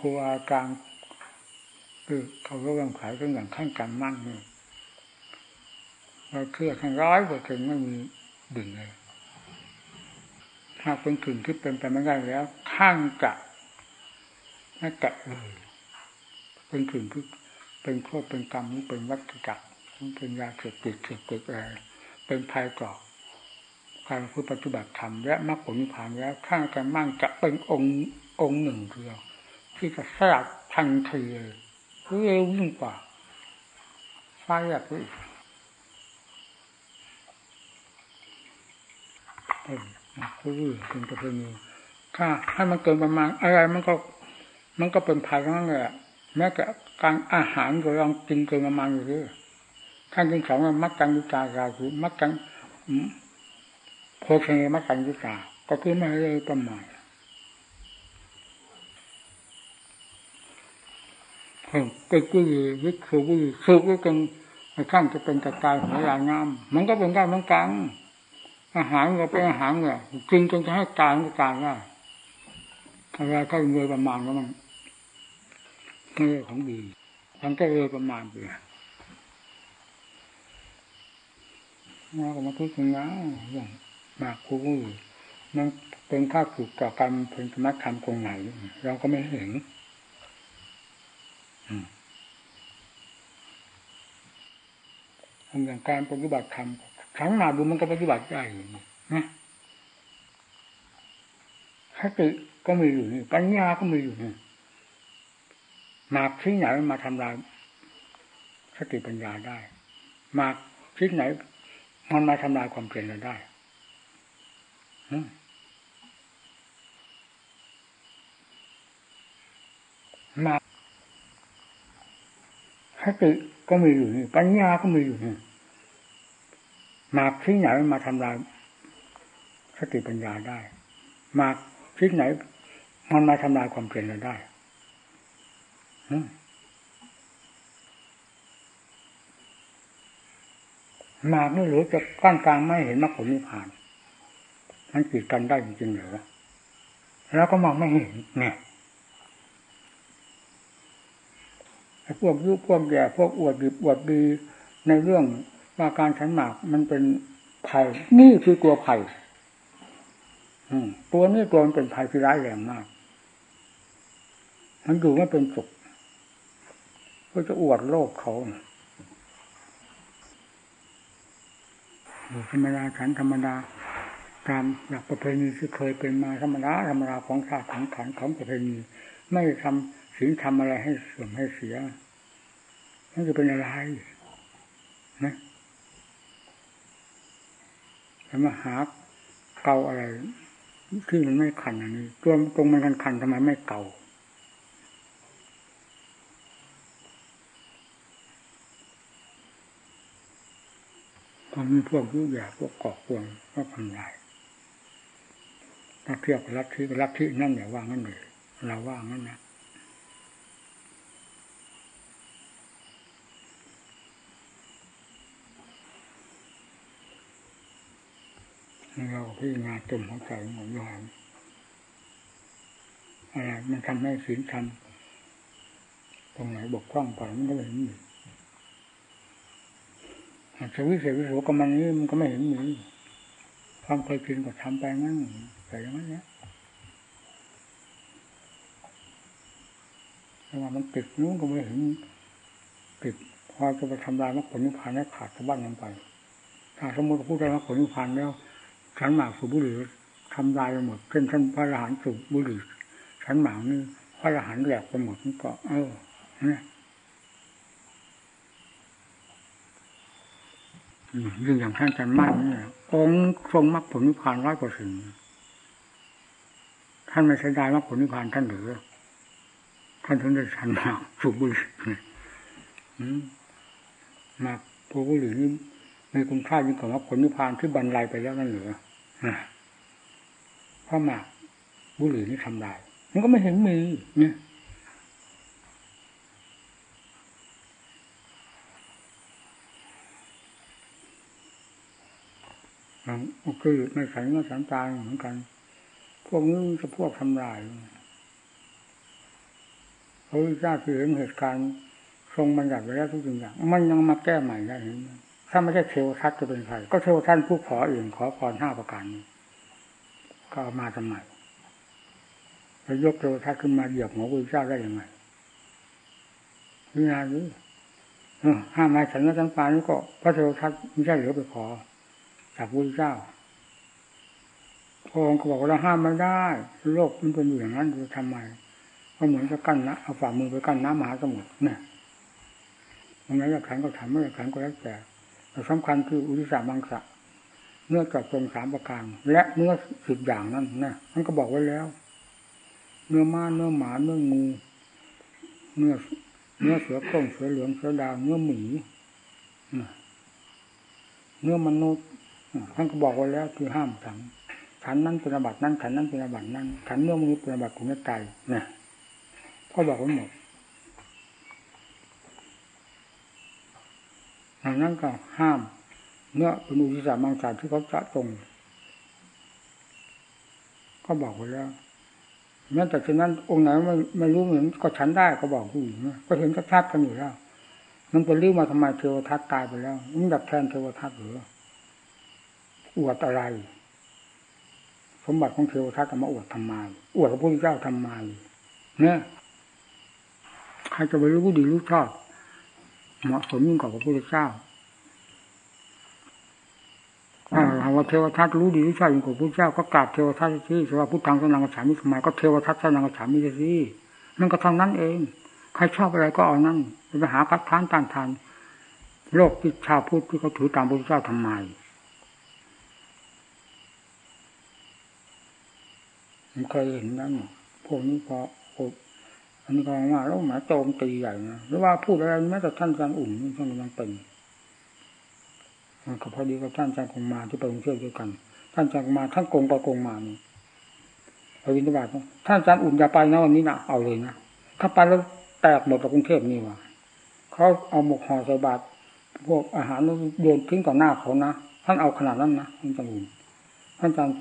ครูอาการคือเขาก็ยังขายก็อย่างขั้นการมั่นนี่เราเชื่อทั้งร้อยกว่าถึงไม่มีดึงเลยถ้าเป็นกึ่งที่เป็นไปไม่ได้แล้วข้างกะไม่กะเลยเป็นกึ่งที่เป็นโทษเป็นกรรมเป็นวัฏจักรเป็นยาเสพติดเสพติดอะไรเป็นภัยก่อการพูดปฏิบัติธรรมและมรรคผลนิพพานแล้วข้างกันมั่งจะเป็นองค์องค์หนึ่งเดียว ที่จะสลัดทันทีเลยเร็วยิ่งกว่าไฟแบบนี้เออคือเป็นประเพณีถ้าให้มันเกินประมาณอะไรมันก็ มันก็เป็นภัยทั้งนั้นเลยแม้แต่การอาหารก็ลองกินเกินประมาณอยู่ด้วยท่านจึงสอนว่ามักกันยุตาราคือมักกันโพชเนมักกันยุตาก็คือไม่เลยประมาณ ก็คือวิคือวิคือก็กันข้างจะเป็นตะกายหัวยางามมันก็เป็นได้เหมือนกันอาหารก็เป็นอาหารเนี่ยกินจนจะให้ตายก็ตายได้อะไรก็เงยประมาณก็มันไม่ใช่ของดีมันก็เลยประมาณไปเราก็มาพูดถึงแล้วอย่างมากคู่มันเป็นข้าศึกต่อการเป็นธรรมะธรรมตรงไหนเราก็ไม่เห็น ทำอย่างการปฏิบัติธรรมครั้งหนาดูมันก็ปฏิบัติได้นะคติก็มีอยู่นี่ปัญญาก็มีอยู่นี่มากที่ไหนมาทำลายสติปัญญาได้ มากที่ไหนมันมาทำลายความเพียรเราได้ สติก็มีอยู่นี่ปัญญาก็มีอยู่นี่มาที่ไหนมาทำลายสติปัญญาได้มาที่ไหน มันมาทำลายความเพียรเราได้มากนี่หรือจะก้านกลางไม่เห็นมรรคผลนิพพาน มันกีดกันได้จริงๆเหรอแล้วก็มองไม่เห็นเนี่ย พวกยุพวกแก่พวกอวดดีอวดดีในเรื่องว่าการฉันหมากมันเป็นภัยนี่คือตัวภัยตัวนี้ตัวมันเป็นภัยที่ร้ายแรงมาก มันอยู่ไม่เป็นสุขก็จะอวดโลกเขาธรรมดาฉันธรรมดาตามหลักประเพณีที่เคยเป็นมาธรรมดาธรรมดาของชาติของขันของประเพณี ไม่ทำ สิ่งทำอะไรให้เสื่อมให้เสียนั่นจะเป็นอะไรนะแต่มาหาเกาอะไรที่มันไม่ขันอันนี้ตัวตรงมันคันคันทำไมไม่เก่าพอมีพวกยุ่ยาพวกกอกพวงก็ทำลายถ้าเทียบกับรัฐที่รัฐที่นั่นอย่าว่างั้นเลยเราว่างั้นนะเรา พิจารณาตุ่มหัวใจของยอนอะไรมันทำให้ศีลทำตรงไหนบกพร่องไปมันก็ไม่เห็นมีสวิเศษวิโสกับมันนี้มันก็ไม่เห็นมีความเคยกินก็ทำไปงั้นแต่อย่างนั้นเนี่ยแต่ว่ามันติดนู้นก็ไม่เห็นติดพอจะไปทำลายมรรคผลนิพพานให้ขาดสะบั้นลงไปถ้าสมมติพูดได้มรรคผลนิพพานแล้ว ฉันหมากสูบบุหรี่ทำลายไปหมดเช่นท่านพระอรหันต์สูบบุหรี่ฉันหมากนี่พระอรหันต์แหลกไปหมดนี่ก็ เออเนี่ยยิ่งอย่างท่านจันมั่นนี่องค์ทรงมรรคผลนิพพานร้อยกว่าสิ่งท่านไม่ใช้ได้มรรคผลนิพพานท่านหรือท่านถึงได้ฉันหมากสูบบุหรี่หมากสูบบุหรี่นี่ มีคุณค่ายิ่งกว่าผลนิพพานที่บรรลัยไปแล้วนั่นหรือเพราะหมากบุหรี่นี่ทำได้มันก็ไม่เห็นมีเนี่ยคือไม่ใส่เงื่อสันตายเหมือนกัน พวกนี้จะพวกทำลายระพุทธเจ้าคือเห็นเหตุการณ์ทรงบัญญัติไว้แล้วทุกสิ่งอย่างมันยังมาแก้ใหม่ได้ไหม ถ้าไม่ใช่เทวทัตจะเป็นใครก็เทวทัตผู้ขอเองขอพรห้าประการนี้ก็มาทำไมจะยกเทวทัตขึ้นมาเหยียบหัวพระเจ้าได้ยังไงนี่นานี้ห้ามมาฉันและทั้งปานี่ก็พระเทวทัตไม่ใช่เหรือไปขอจากพระเจ้าพระองค์ก็บอกว่าห้ามไม่ได้ โลกมันเป็นอย่างนั้นจะทำไมก็เหมือนกับกั้นนะเอาฝ่ามือไปกั้นน้ำมหาสมุทรเนี่ยยังไงอยากขันก็ทำไม่อยากขันก็แล้วแต่แต่ สำคัญคืออุติสามังสะเนื้อกับตรงสามประการและเนื้อสิบอย่างนั้นนะมันก็บอกไว้แล้วเนื้อม้าเนื้อหมาเนื้องูเนื้อเนื้อเสือโคร่งเสือเหลืองเสือดาวเนื้อหมีเนื้อมนุษย์ท่านก็บอกไว้แล้วคือห้ามฉันฉันนั้นเป็นอบัตินั้นฉันนั้นเป็นอบัตินั้นฉันเนื้อมนุษย์เป็นอบัติของเนื้อไก่เนี่ยก็บอกไว้หมด ดังนั้นก็ห้ามเนื้อเป็นอุติสามังสาที่เขาจะตรง ก็บอกไว้แล้วแม้แต่เช่นนั้นองค์ไหนไม่ไม่รู้เหมือนก็ฉันได้ก็บอกผู้หญิงก็เห็นชัดๆกันอยู่แล้วมันไปริ้วมาทำไมเทวทัตตายไปแล้วมันดับแทนเทวทัตหรืออวดอะไร สมบัติของเทวทัตจะมาอวดทำไมอวดพระพุทธเจ้าทำไมเนี่ยใครจะไปรู้ดีรู้ชอบ เหมาะสมยิ่งกว่าพระพุทธเจ้าถ้าว่าเทวทัตรู้ดีรู้ชอบยิ่งกว่าพระพุทธเจ้าก็กราบเทวทัตที่สว่าพุทธังสนังกระฉามิสมัยก็เทวทัตสนังกระฉามิสินั่นก็เท่านั้นเอง ใครชอบอะไรก็เอานั่นไปหาคัดค้านต้านทานโลกที่ชาวพุทธที่เขาถือตามพระพุทธเจ้าทำไมผมเคยเห็นนั่นพวกนี้พอ อันนี้ก็ว่าแล้วหมายโจมตีใหญ่นะหรือว่าพูดอะไรแม้แต่ท่านอาจารย์อุ่นท่านกำลังเป็นก็พอดีกับท่านอาจารย์คงมาที่ไปกรุงเทพด้วยกัน ท่านอาจารย์มาท่านโกงไปโกงมานี่ไปวินทบาทท่านอาจารย์อุ่นอย่าไปนะวันนี้นะเอาเลยนะถ้าไปแล้วแตกหมดกับกรุงเทพนี่วะเขาเอาหมกห่อใส่บาตรพวกอาหารโยนทิ้งต่อหน้าเขานะท่านเอาขนาดนั้นนะท่านอาจารย์อุ่นท่านอาจารย์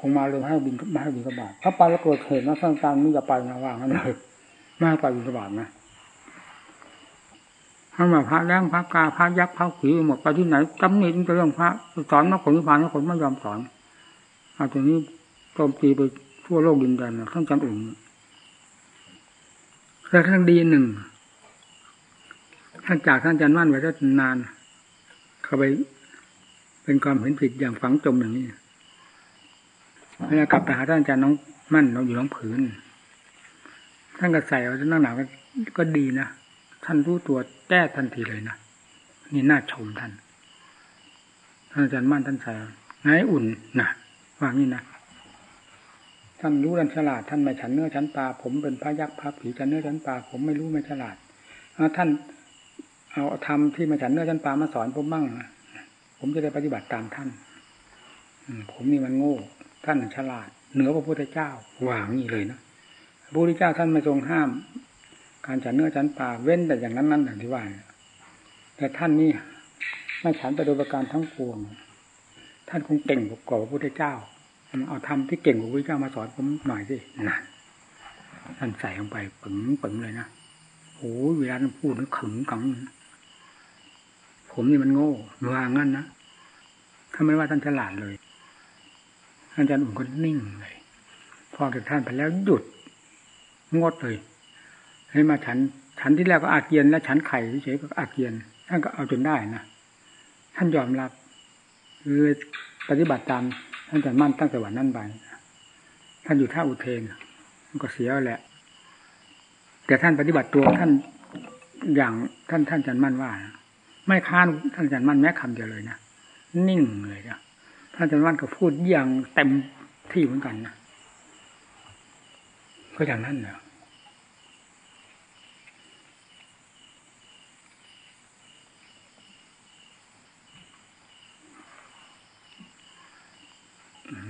คงมาเลยให้บินมาให้บินกบาทถ้าไปแล้วเกิดเหตุนะท่านอาจารย์นี่อย่าไปนะว่างั้นเลย ไม่ให้ไปบินกบาทนะถ้ามาพระแรงพระกาพระยักษ์พระขีหมดไปที่ไหนจำหนิถึงเรื่องพระสอนนักผลนิพพานนักผลไม่ยอมสอนเอาตรงนี้โจมตีไปทั่วโลกดินแดนนะท่านอาจารย์อุ่นแล้วทั้งดีหนึ่งท่านจากท่านอาจารย์มั่นไว้ได้นาน เข้าไปเป็นความเห็นผิดอย่างฝังจมอย่างนี้เวลากลับไปหาท่านอาจารย์น้องมั่นเราอยู่น้องผืน ท่านก็ใส่ว่าท่านนั่งหนาวก็ดีนะท่านรู้ตัวแก้ทันทีเลยนะนี่น่าชมท่านท่านอาจารย์มั่นท่านใส่ไงอุ่นนะว่างี้นะท่านรู้ดันฉลาดท่านไม่ฉันเนื้อฉันปลาผมเป็นพระยักษ์พระผีฉันเนื้อฉันปลาผมไม่รู้ไม่ฉลาดท่านเอาธรรมที่มาฉันเนื้อฉันปลามาสอนผมบ้างผมจะได้ปฏิบัติตามท่านผมนี่มันโง่ ท่านฉลาด เหนือพระพุทธเจ้าว่างนี่เลยนะ พระพุทธเจ้าท่านไม่ทรงห้าม การฉันเนื้อฉันปลาเว้นแต่อย่างนั้นนั่นอย่างที่ว่าแต่ท่านนี่ไม่ฉันไปโดยประการทั้งปวง ท่านคงเก่งกว่าพระพุทธเจ้า เอาธรรมที่เก่งกว่าพระพุทธเจ้ามาสอนผมหน่อยสินั่นท่านใส่ลงไปปึ๋งปึ๋งเลยนะโอ้เวลาท่านพูดนั้นขึงขังผมนี่มันโง่วางงั้นนะถ้าไม่ว่าท่านฉลาดเลยอาจารย์อุ่นก็นิ่งเลย พอจากท่านไปแล้วหยุด งดเลยให้มาฉัน ฉันที่แรกก็อาเกียนและฉันไข่เฉยก็อาเกียนท่านก็เอาจนได้นะท่านยอมรับเลยปฏิบัติตามท่านอาจารย์มั่นตั้งแต่วันนั้นไปท่านอยู่ท่าอุเทนก็เสียแหละ แต่ท่านปฏิบัติตัวท่านอย่างท่านท่านอาจารย์มั่นว่า ไม่ค้านท่านอาจารย์มั่นแม้คำเดียวเลยนะนิ่งเลยนะท่านอาจารย์วันก็พูดอย่างเต็มที่เหมือนกันนะ ก็อย่างนั้นเนะ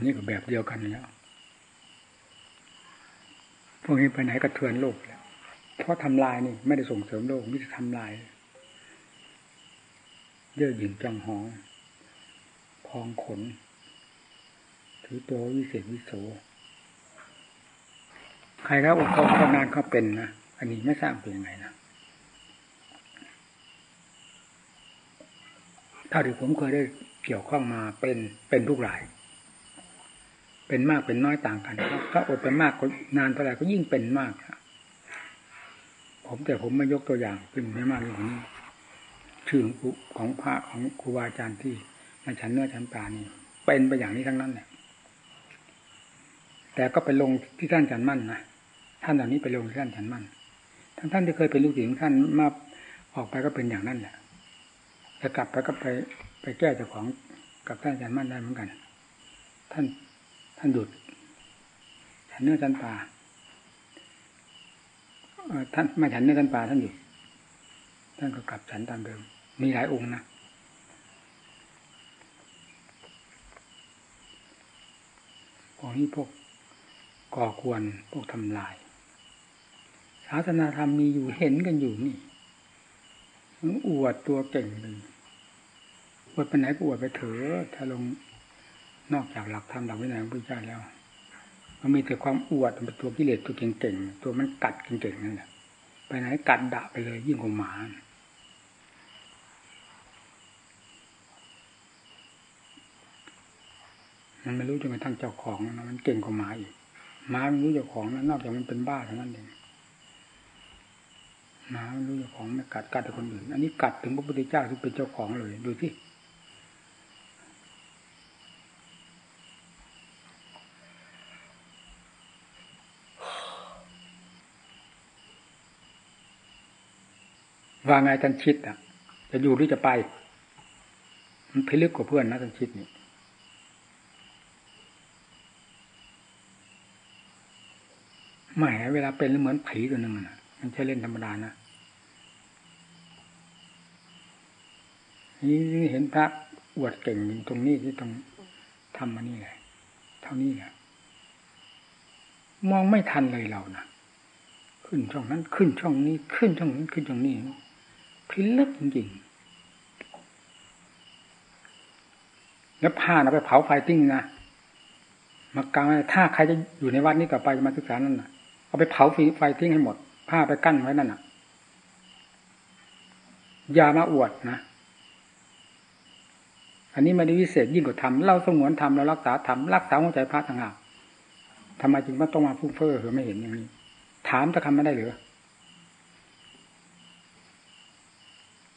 นี่ก็แบบเดียวกันแล้ว พวกนี้ไปไหนกระเทือนโลกแล้ว เพราะทำลายนี่ ไม่ได้ส่งเสริมโลกมิจะทำลาย เยื่อหยิ่งจังหองพองขน ถือตัววิเศษวิโส ใครแล้วอกเขานานเขาเป็นนะอันนี้ไม่ทราบเป็นยังไงนะเท่าที่ผมเคยได้เกี่ยวข้องมาเป็นเป็นทุกราย เป็นมากเป็นน้อยต่างกันถ้าอดเป็นมากนานเท่าไหร่ก็ยิ่งเป็นมากผมแต่ผมไม่ยกตัวอย่างขึ้นไม่มากอย่างนี้ชื่อของพระของครูบาอาจารย์ที่มาฉันเนื้อฉันปลานี่เป็นไปอย่างนี้ทั้งนั้นเนี่ย แต่ก็ไปลงที่ท่านฉันมั่นนะท่านเหล่านี้ไปลงที่ท่านฉันมั่นทั้งท่านที่เคยเป็นลูกศิษย์ท่านมาออกไปก็เป็นอย่างนั้นแหละจะกลับไปก็ไปไปแก้เจ้าของกับท่านอาจารย์มั่นได้เหมือนกัน ท่านท่านหยุดฉันเนื้อฉันปลาท่านไมาฉันเนื้อฉันปลาท่านหยุดท่านก็กลับฉันตามเดิม มีหลายองค์นะพวกนี้พวก ก่อควรพวกทำลาย ศาสนาธรรมมีอยู่เห็นกันอยู่นี่อวดตัวเก่งเลยอวดไปไหนก็อวดไปเถอะถ้าลงนอกจากหลักธรรมหลักวินัยของพระเจ้าแล้ว มันมีแต่ความอวดเป็นตัวกิเลสตัวเก่งๆตัวมันกัดเก่งๆนั่นแหละไปไหนกัดดะไปเลยยิ่งกว่าหมามันไม่รู้จนกระทั่งเจ้าของนะมันเก่งกว่าหมาอีก หมาไม่รู้เจ้าของนะนอกจากมันเป็นบ้าเท่านั้นเองหมาไม่รู้เจ้าของไม่กัดกัดแต่คนอื่น อันนี้กัดถึงพระพุทธเจ้าที่เป็นเจ้าของเลยดูที่ว่าไงท่านชิดอะ จะอยู่หรือจะไป มันพิลึกกว่าเพื่อนนะท่านชิดนี่ แหมเวลาเป็นเหมือนผีตัวหนึ่งนะมันใช่เล่นธรรมดานะนี่เห็นพระอวดเก่งตรงนี้ที่ต้องทำมานี่แหละเท่านี้แหละมองไม่ทันเลยเรานะขึ้นช่องนั้นขึ้นช่องนี้ ขึ้นช่องนั้นขึ้นช่องนี้พิลึกจริงๆแล้วผ้าเราไปเผาไฟติ้งนะมากลางถ้าใครจะอยู่ในวัดนี้ต่อไปมาศึกษานั่นนะ เอาไปเผาไฟทิ้งให้หมด ผ้าไปกั้นไว้นั่นน่ะอย่ามาอวดนะ อันนี้ไม่ได้วิเศษยิ่งกว่าทำเราสงวนทำเรารักษาทำรักษาหัวใจพระต่างหากทำไมจึงต้องมาฟุ้งเฟ้อเหรอไม่เห็นอย่างนี้ ถามจะทำไม่ได้หรือ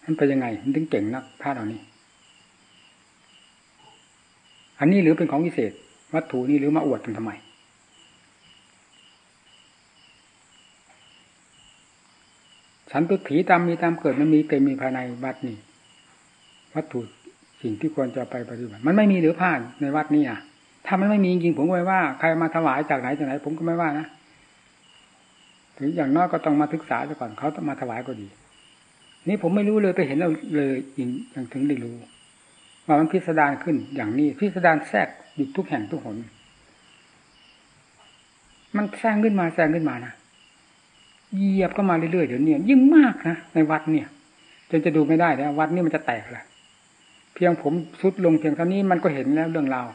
มันเป็นยังไง มันถึงเก่งนักพระเหล่านี้ อันนี้หรือเป็นของวิเศษ วัตถุนี้หรือมาอวดกันทำไม สันตุถีตามมีตามเกิดมันมีเต็มมีภายในวัดนี่วัตถุสิ่งที่ควรจะไปปฏิบัติมันไม่มีหรือผ่านในวัดนี่อะ ถ้ามันไม่มีจริงผมก็ไม่ว่า ใครมาถวายจากไหนจากไหน ผมก็ไม่ว่านะถึงอย่างน้อยก็ต้องมาศึกษาซะก่อนเขาต้องมาถวายก็ดี นี่ผมไม่รู้เลยไปเห็นเราเลยอย่างถึงได้รู้ว่ามันพิสดารขึ้นอย่างนี้พิสดารแทรกอยู่ทุกแห่งทุกหนมันแทรกขึ้นมาแทรกขึ้นมานะ เหยียบก็มาเรื่อยๆเดี๋ยวนี้ยิ่งมากนะในวัดเนี่ย จนจะดูไม่ได้แล้ววัดนี้มันจะแตกแหละเพียงผมสุดลงเพียงเท่านี้มันก็เห็นแล้วเรื่องราว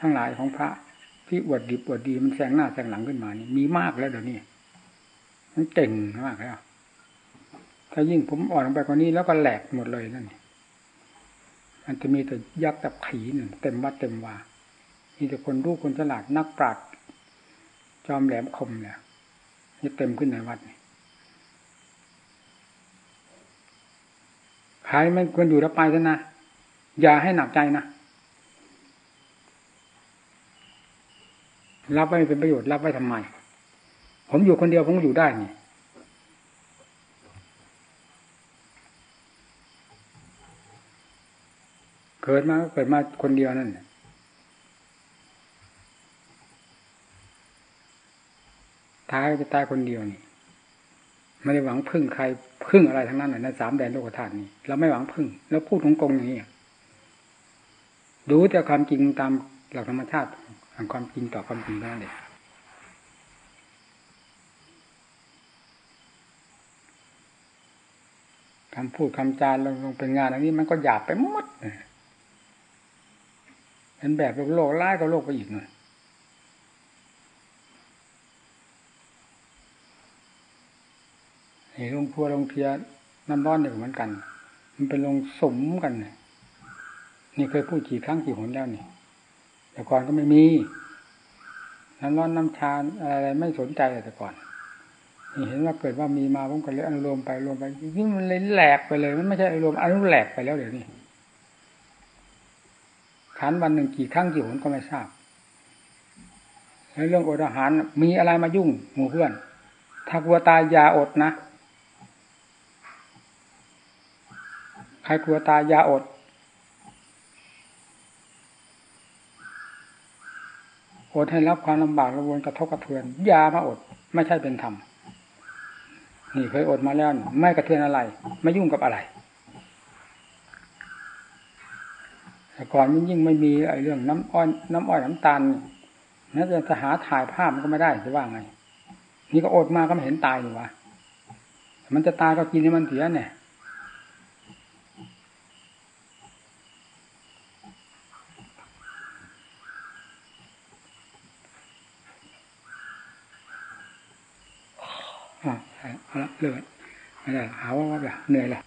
ทั้งหลายของพระที่อวดดีอวดดีมันแซงหน้าแซงหลังขึ้นมานี่มีมากแล้วเดี๋ยวนี้มันเก่งมากแล้วถ้ายิ่งผมอ่อนลงไปกว่านี้แล้วก็แหลกหมดเลยนั่นมันจะมีแต่ยักษ์แต่ผีหนึ่งเต็มวัดเต็มว่ามีแต่คนรู้คนฉลาดนักปราชญ์จอมแหลมคมเนี่ย จะเต็มขึ้นในวัดนี่ใครไม่ควรอยู่แล้วไปซะนะ อย่าให้หนักใจนะรับไว้เป็นประโยชน์รับไว้ทำไม ผมอยู่คนเดียวผมอยู่ได้นี่เกิดมาเกิดมาคนเดียวนั่นตาย จะตายคนเดียวนี่ไม่ได้หวังพึ่งใครพึ่งอะไรทั้งนั้นในสามแดนโลกธาตุนี้เราไม่หวังพึ่ง แล้วพูดของกงอย่างนี้ดูแต่ความจริงตามหลักธรรมชาติทางความจริงต่อความจริงนั่นเองคำพูดคำจานลงเป็นงานอันนี้มันก็หยาบไปหมดเป็นแบบโลกร้ายก็โลกไปอีกหน่อย นี่ลงพัวลงเทียน้ำร้อนเนี่ยเหมือนกัน มันเป็นลงสมกันเนี่ยนี่เคยพูดกี่ครั้งกี่หนแล้วนี่ แต่ก่อนก็ไม่มี น้ำร้อนน้ำชาอะไรไม่สนใจแต่ก่อนนี่เห็นว่าเกิดว่ามีมาผมก็เลยอนุโลมไปรวมไปนี่มันเลยแหลกไปเลย มันไม่ใช่อนุโลมอนุแหลกไปแล้วเดี๋ยวนี้ขันวันหนึ่งกี่ครั้งกี่หนก็ไม่ทราบแล้วเรื่องอดอาหารมีอะไรมายุ่งหมู่เพื่อน ถ้ากลัวตายยาอดนะ ใค รกลัวตายอย่าอด อดให้รับความลำบากระวนกระทบกระเทือนอย่ามาอด ไม่ใช่เป็นธรรมนี่เคยอดมาแล้วไม่กระเทือนอะไร ไม่ยุ่งกับอะไรแต่ก่อนยิ่งไม่มีไอ้เรื่องน้ำอ้อยน้ำอ้อยน้ำตาลแม้จะหาถ่ายภาพมันก็ไม่ได้จะว่าไง นี่ก็อดมาก็ไม่เห็นตายอยู่วะมันจะตายก็กินให้มันเสียเนี่ยอ่า เอาละเลิกไม่ได้หาว่าว่าแบบเหนื่อยละ